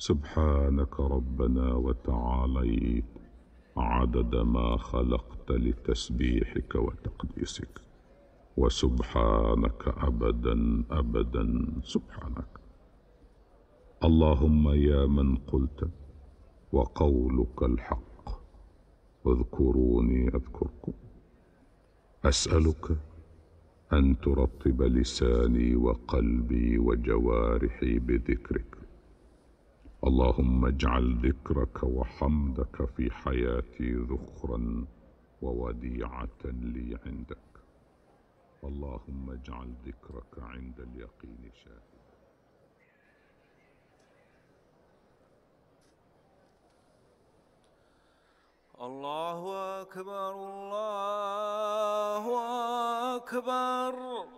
سبحانك ربنا وتعاليت عدد ما خلقت لتسبيحك وتقديسك. وسبحانك ابدا ابدا سبحانك. اللهم يا من قلت وقولك الحق. اذكروني أذكركم. أسألك أن ترطب لساني وقلبي وجوارحي بذكرك. اللهم اجعل ذكرك وحمدك في حياتي ذخرا ووديعة لي عندك. اللهم اجعل ذكرك عند اليقين شاهدا. الله أكبر الله أكبر.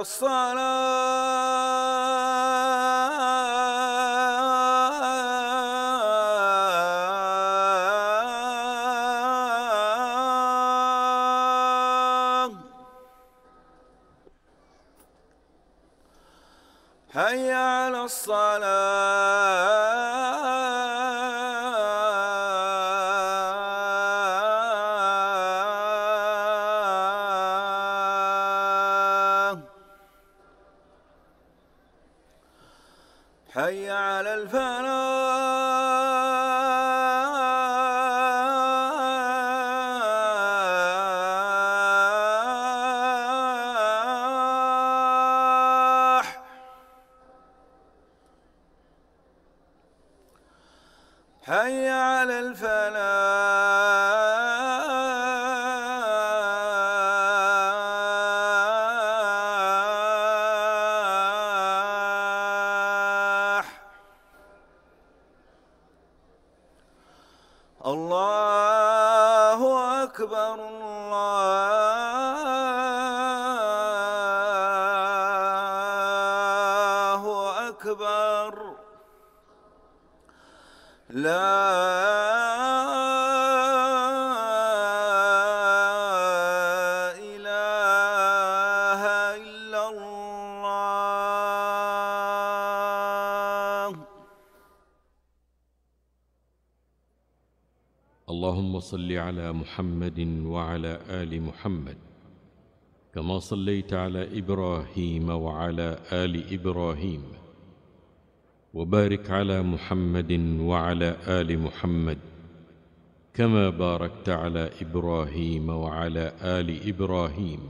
الصلاة حي على الفلاح. أكبر. لا إله إلا الله. اللهم صل على محمد وعلى آل محمد كما صليت على إبراهيم وعلى آل إبراهيم. وبارك على محمد وعلى آل محمد كما باركت على إبراهيم وعلى آل إبراهيم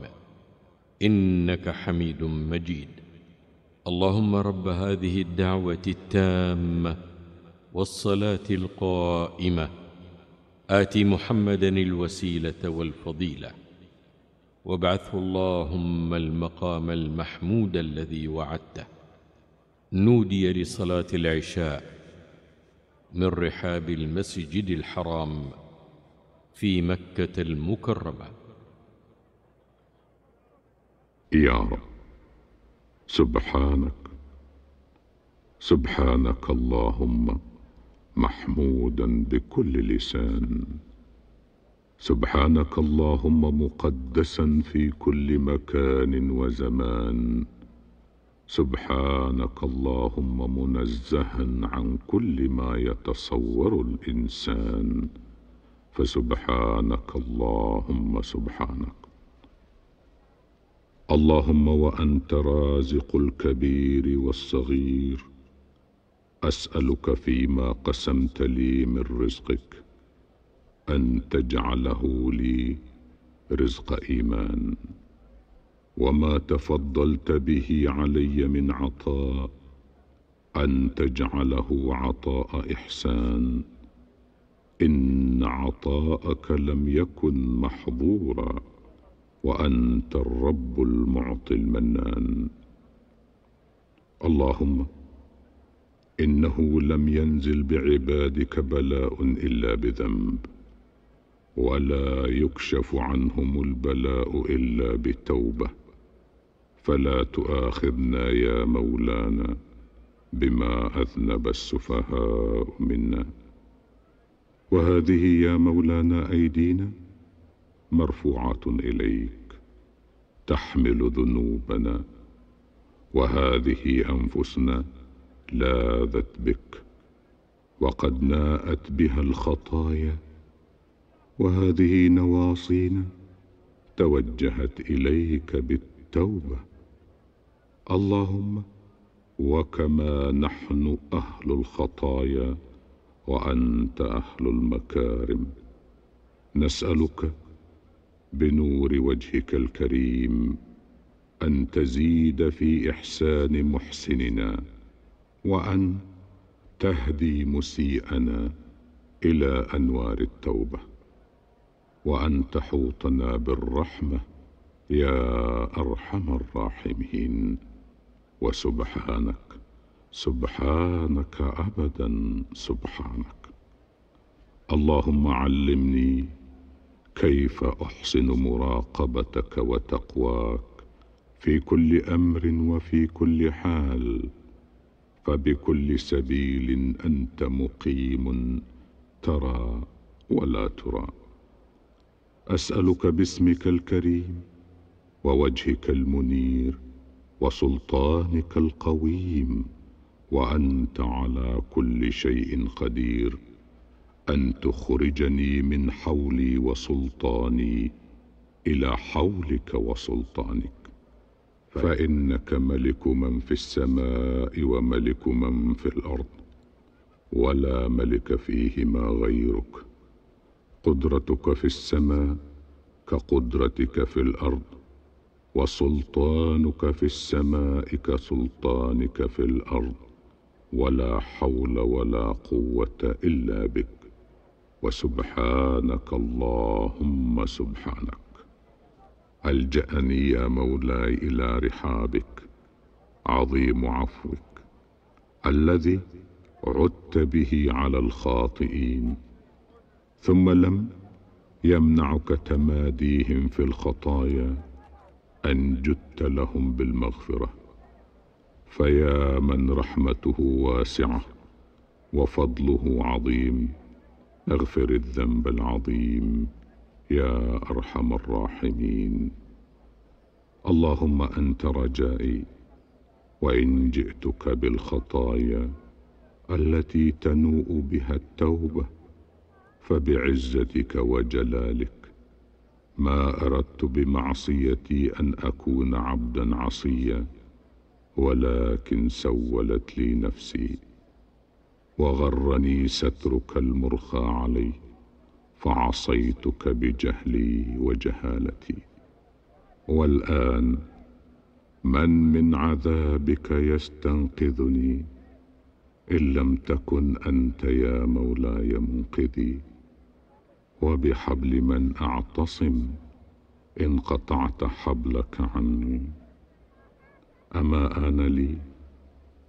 إنك حميد مجيد. اللهم رب هذه الدعوة التامة والصلاة القائمة. آت محمدا الوسيلة والفضيلة. وابعثه اللهم المقام المحمود الذي وعدته. نودي لصلاة العشاء من رحاب المسجد الحرام في مكة المكرمة. يا رب سبحانك سبحانك اللهم محمودا بكل لسان. سبحانك اللهم مقدسا في كل مكان وزمان. سبحانك اللهم منزها عن كل ما يتصور الإنسان. فسبحانك اللهم سبحانك. اللهم وأنت رازق الكبير والصغير. أسألك فيما قسمت لي من رزقك. أن تجعله لي رزق إيمان. وما تفضلت به علي من عطاء أن تجعله عطاء إحسان. إن عطاءك لم يكن محظورا وأنت الرب المعطي المنان. اللهم إنه لم ينزل بعبادك بلاء إلا بذنب ولا يكشف عنهم البلاء إلا بتوبة. فلا تؤاخذنا يا مولانا بما أذنب السفهاء منا. وهذه يا مولانا أيدينا مرفوعة إليك تحمل ذنوبنا. وهذه أنفسنا لاذت بك وقد ناءت بها الخطايا. وهذه نواصينا توجهت إليك بالتوبة. اللهم وكما نحن أهل الخطايا وأنت أهل المكارم. نسألك بنور وجهك الكريم أن تزيد في إحسان محسننا وأن تهدي مسيئنا إلى أنوار التوبة. وأن تحوطنا بالرحمة يا أرحم الراحمين. وسبحانك. سبحانك ابدا سبحانك. اللهم علمني كيف أحسن مراقبتك وتقواك في كل أمر وفي كل حال فبكل سبيل أنت مقيم ترى ولا ترى. أسألك باسمك الكريم ووجهك المنير وسلطانك القويم وأنت على كل شيء قدير. أن تخرجني من حولي وسلطاني إلى حولك وسلطانك. فإنك ملك من في السماء وملك من في الأرض ولا ملك فيهما غيرك. قدرتك في السماء كقدرتك في الأرض. وسلطانك في السماء كسلطانك في الأرض ولا حول ولا قوة إلا بك. وسبحانك اللهم سبحانك. ألجأني يا مولاي إلى رحابك عظيم عفوك الذي عدت به على الخاطئين. ثم لم يمنعك تماديهم في الخطايا. أن جدت لهم بالمغفرة فيا من رحمته واسعة وفضله عظيم. اغفر الذنب العظيم يا أرحم الراحمين. اللهم أنت رجائي وإن جئتك بالخطايا التي تنوء بها التوبة فبعزتك وجلالك ما أردت بمعصيتي أن أكون عبدا عصيا ولكن سولت لي نفسي وغرني سترك المرخى علي فعصيتك بجهلي وجهالتي. والآن من من عذابك يستنقذني؟ إن لم تكن أنت يا مولاي منقذي. وبحبل من أعتصم إن قطعت حبلك عني. أما آن لي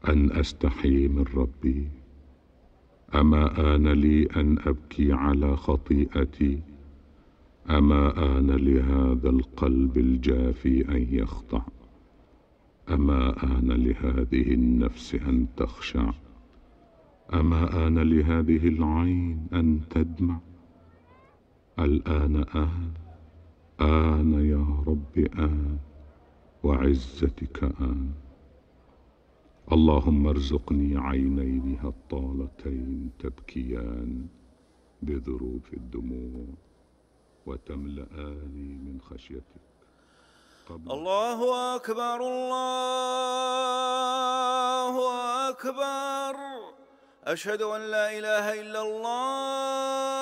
أن أستحي من ربي؟ أما آن لي أن أبكي على خطيئتي؟ أما آن لهذا القلب الجافي أن يخضع أما آن لهذه النفس أن تخشع؟ أما آن لهذه العين أن تدمع؟ الآن آن آن يا رب آن وعزتك آن. اللهم ارزقني عينين هطالتين تبكيان بذروف الدموع وتملآني من خشيتك. الله أكبر الله أكبر. أشهد أن لا إله إلا الله.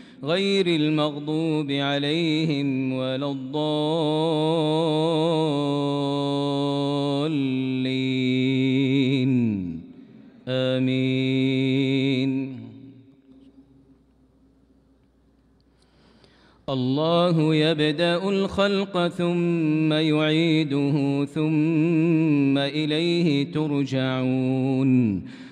غير المغضوب عليهم ولا الضالين. آمين. الله يبدأ الخلق ثم يعيده ثم إليه ترجعون.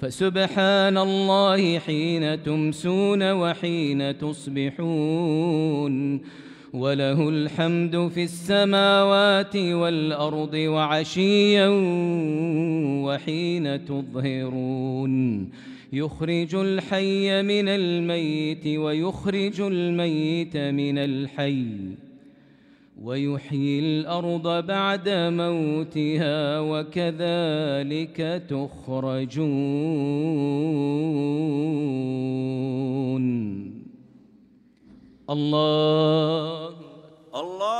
فسبحان الله حين تمسون وحين تصبحون وله الحمد في السماوات والأرض وعشيا وحين تظهرون يخرج الحي من الميت ويخرج الميت من الحي ويحيي الأرض بعد موتها وكذلك تخرجون. الله الله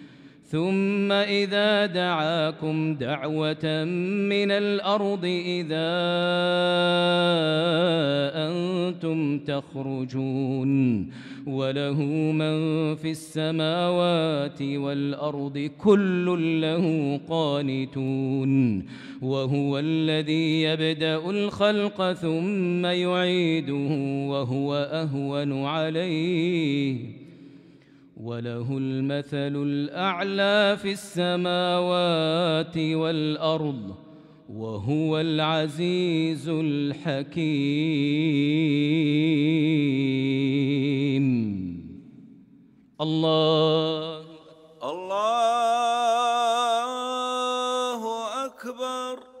ثم إذا دعاكم دعوة من الأرض إذا أنتم تخرجون وله من في السماوات والأرض كل له قانتون وهو الذي يبدأ الخلق ثم يعيده وهو أهون عليه وله المثل الأعلى في السماوات والأرض وهو العزيز الحكيم. الله الله أكبر.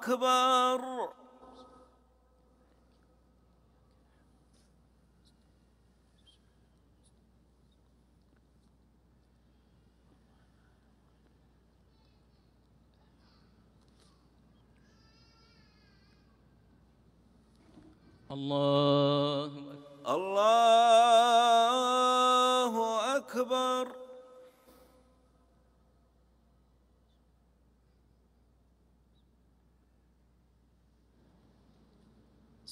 أكبر. الله أكبر. الله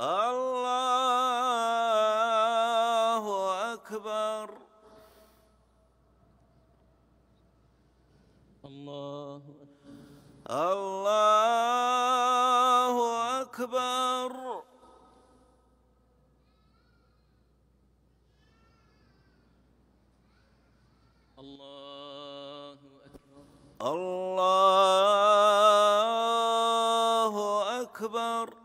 أكبر الله أكبر الله أكبر الله أكبر الله أكبر الله أكبر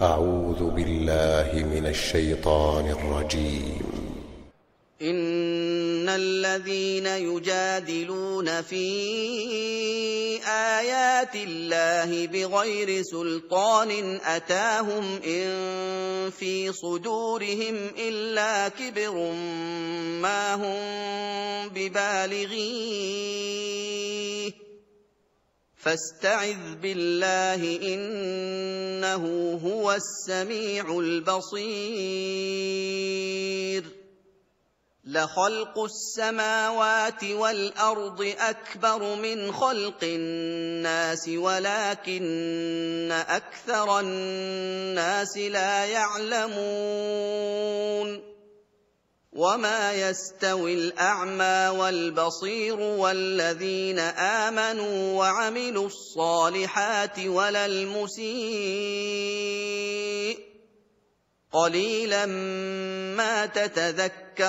أعوذ بالله من الشيطان الرجيم. إن الذين يجادلون في آيات الله بغير سلطان أتاهم إن في صدورهم إلا كبر ما هم ببالغيه فاستعذ بالله إنه هو السميع البصير. لخلق السماوات والأرض أكبر من خلق الناس ولكن أكثر الناس لا يعلمون. وما يستوي الاعمى والبصير والذين امنوا وعملوا الصالحات ولا المسيء قليلا ما تتذكرون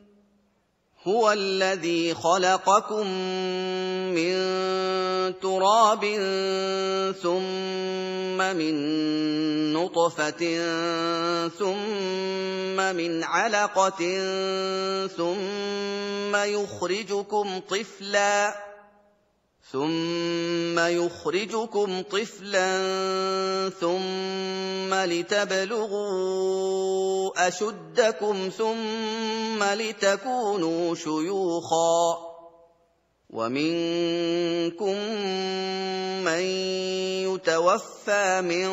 هو الذي خلقكم من تراب ثم من نطفة ثم من علقة ثم يخرجكم طفلا ثم يخرجكم طفلا ثم لتبلغوا اشدكم ثم لتكونوا شيوخا ومنكم من يتوفى من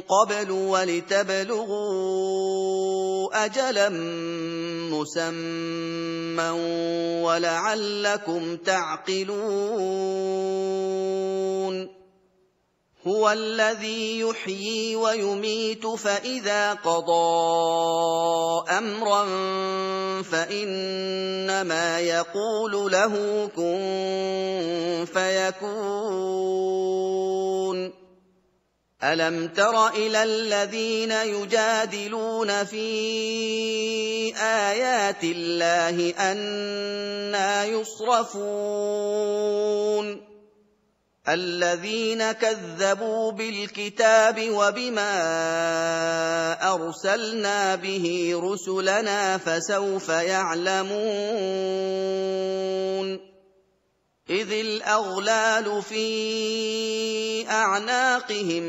قبل ولتبلغوا اجلا مسمى ولعلكم تعقلون. هو الذي يحيي ويميت فإذا قضى أمرا فإنما يقول له كن فيكون. ألم تر إلى الذين يجادلون في آيات الله أنا يصرفون؟ الَّذِينَ كَذَّبُوا بِالْكِتَابِ وَبِمَا أَرْسَلْنَا بِهِ رُسُلَنَا ۖ فَسَوْفَ يَعْلَمُونَ؟ إِذِ الْأَغْلَالُ فِي أَعْنَاقِهِمْ